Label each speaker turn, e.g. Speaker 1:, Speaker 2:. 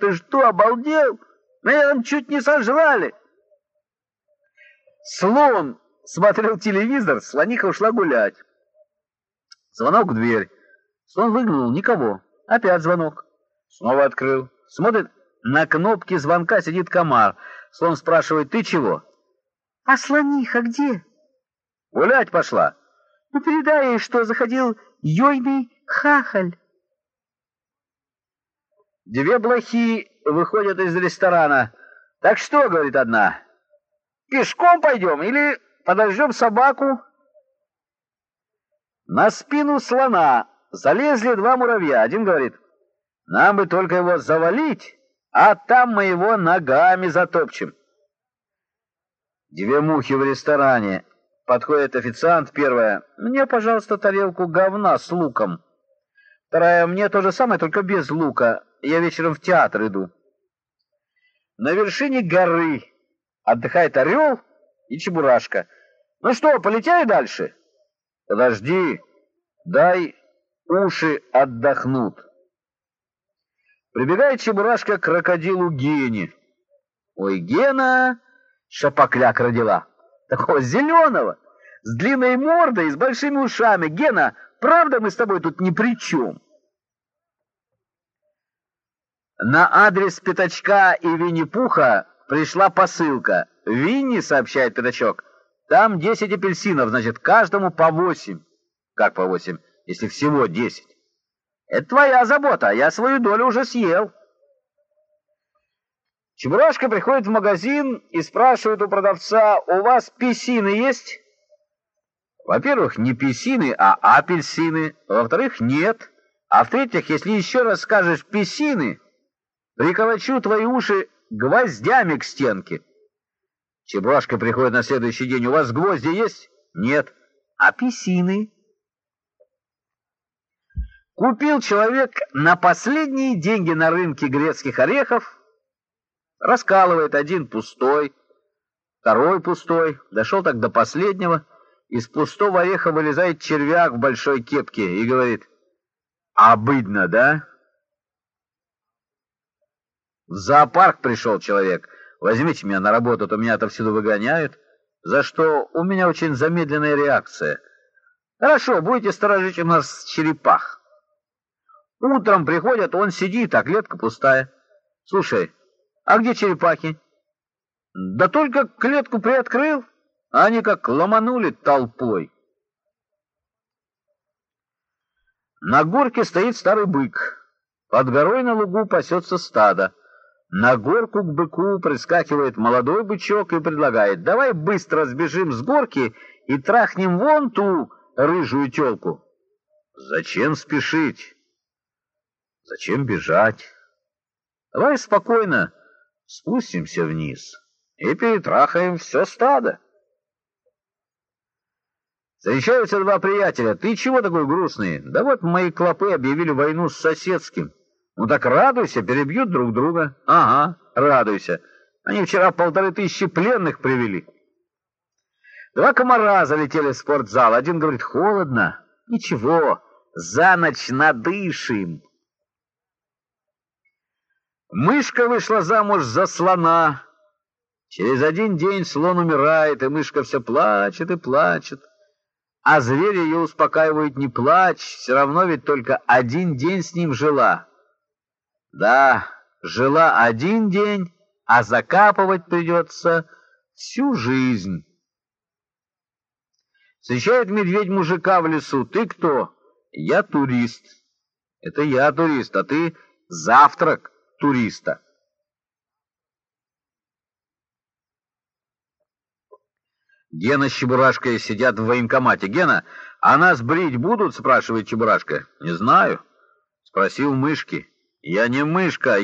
Speaker 1: Ты что, обалдел? Наверное, чуть не сожрали. Слон смотрел телевизор, слоника ушла гулять. Звонок в дверь. Слон выглянул, никого. Опять звонок. Снова открыл. Смотрит, на кнопке звонка сидит комар. Слон спрашивает, ты чего?
Speaker 2: А слониха где?
Speaker 1: Гулять пошла.
Speaker 2: Ну, передай ей, что заходил Йойный хахаль.
Speaker 1: Две блохи выходят из ресторана. Так что, говорит одна, пешком пойдем или подождем собаку? На спину слона залезли два муравья. Один говорит, нам бы только его завалить, а там мы его ногами затопчем. Две мухи в ресторане. Подходит официант, первая, мне, пожалуйста, тарелку говна с луком. Вторая, мне то же самое, только без лука. Я вечером в театр иду. На вершине горы отдыхает орел и чебурашка. Ну что, полетели дальше? Подожди, дай уши отдохнут. Прибегает чебурашка к крокодилу Гене. Ой, Гена шапокляк родила, такого зеленого, с длинной мордой и с большими ушами. Гена, правда мы с тобой тут ни при чем? На адрес Пятачка и Винни-Пуха пришла посылка. Винни, сообщает Пятачок, там 10 апельсинов, значит, каждому по 8. Как по 8, если всего 10? Это твоя забота, а я свою долю уже съел. Чебурашка приходит в магазин и спрашивает у продавца, у вас писины есть? Во-первых, не писины, а апельсины. Во-вторых, нет. А в-третьих, если еще раз скажешь писины, приколочу твои уши гвоздями к стенке. Чебурашка приходит на следующий день. У вас гвозди есть? Нет. А писины? Купил человек на последние деньги на рынке грецких орехов, раскалывает один пустой, второй пустой, дошел так до последнего, из пустого ореха вылезает червяк в большой кепке и говорит, «Обыдно, да?» В зоопарк пришел человек, возьмите меня на работу, то меня отовсюду выгоняют, за что у меня очень замедленная реакция. Хорошо, будете сторожить у нас черепах. Утром приходят, он сидит, а клетка пустая. Слушай, а где черепахи? Да только клетку приоткрыл, а они как ломанули толпой. На горке стоит старый бык. Под горой на лугу пасется стадо. На горку к быку прискакивает молодой бычок и предлагает, давай быстро сбежим с горки и трахнем вон ту рыжую телку. Зачем спешить? Зачем бежать? Давай спокойно спустимся вниз и перетрахаем все стадо. Встречаются два приятеля. Ты чего такой грустный? Да вот мои клопы объявили войну с соседским. Ну так радуйся, перебьют друг друга. Ага, радуйся. Они вчера полторы тысячи пленных привели. Два комара залетели в спортзал. Один говорит, холодно. Ничего, за ночь надышим. Мышка вышла замуж за слона. Через один день слон умирает, и мышка все плачет и плачет. А зверь ее успокаивает, не плачь, все равно ведь только один день с ним жила. Да, жила один день, а закапывать придется всю жизнь. Встречает медведь мужика в лесу. Ты кто? Я турист. Это я турист, а ты завтрак туриста. Гена с Чебурашкой сидят в военкомате. «Гена, а нас брить будут?» — спрашивает Чебурашка. «Не знаю». Спросил мышки. «Я не мышка,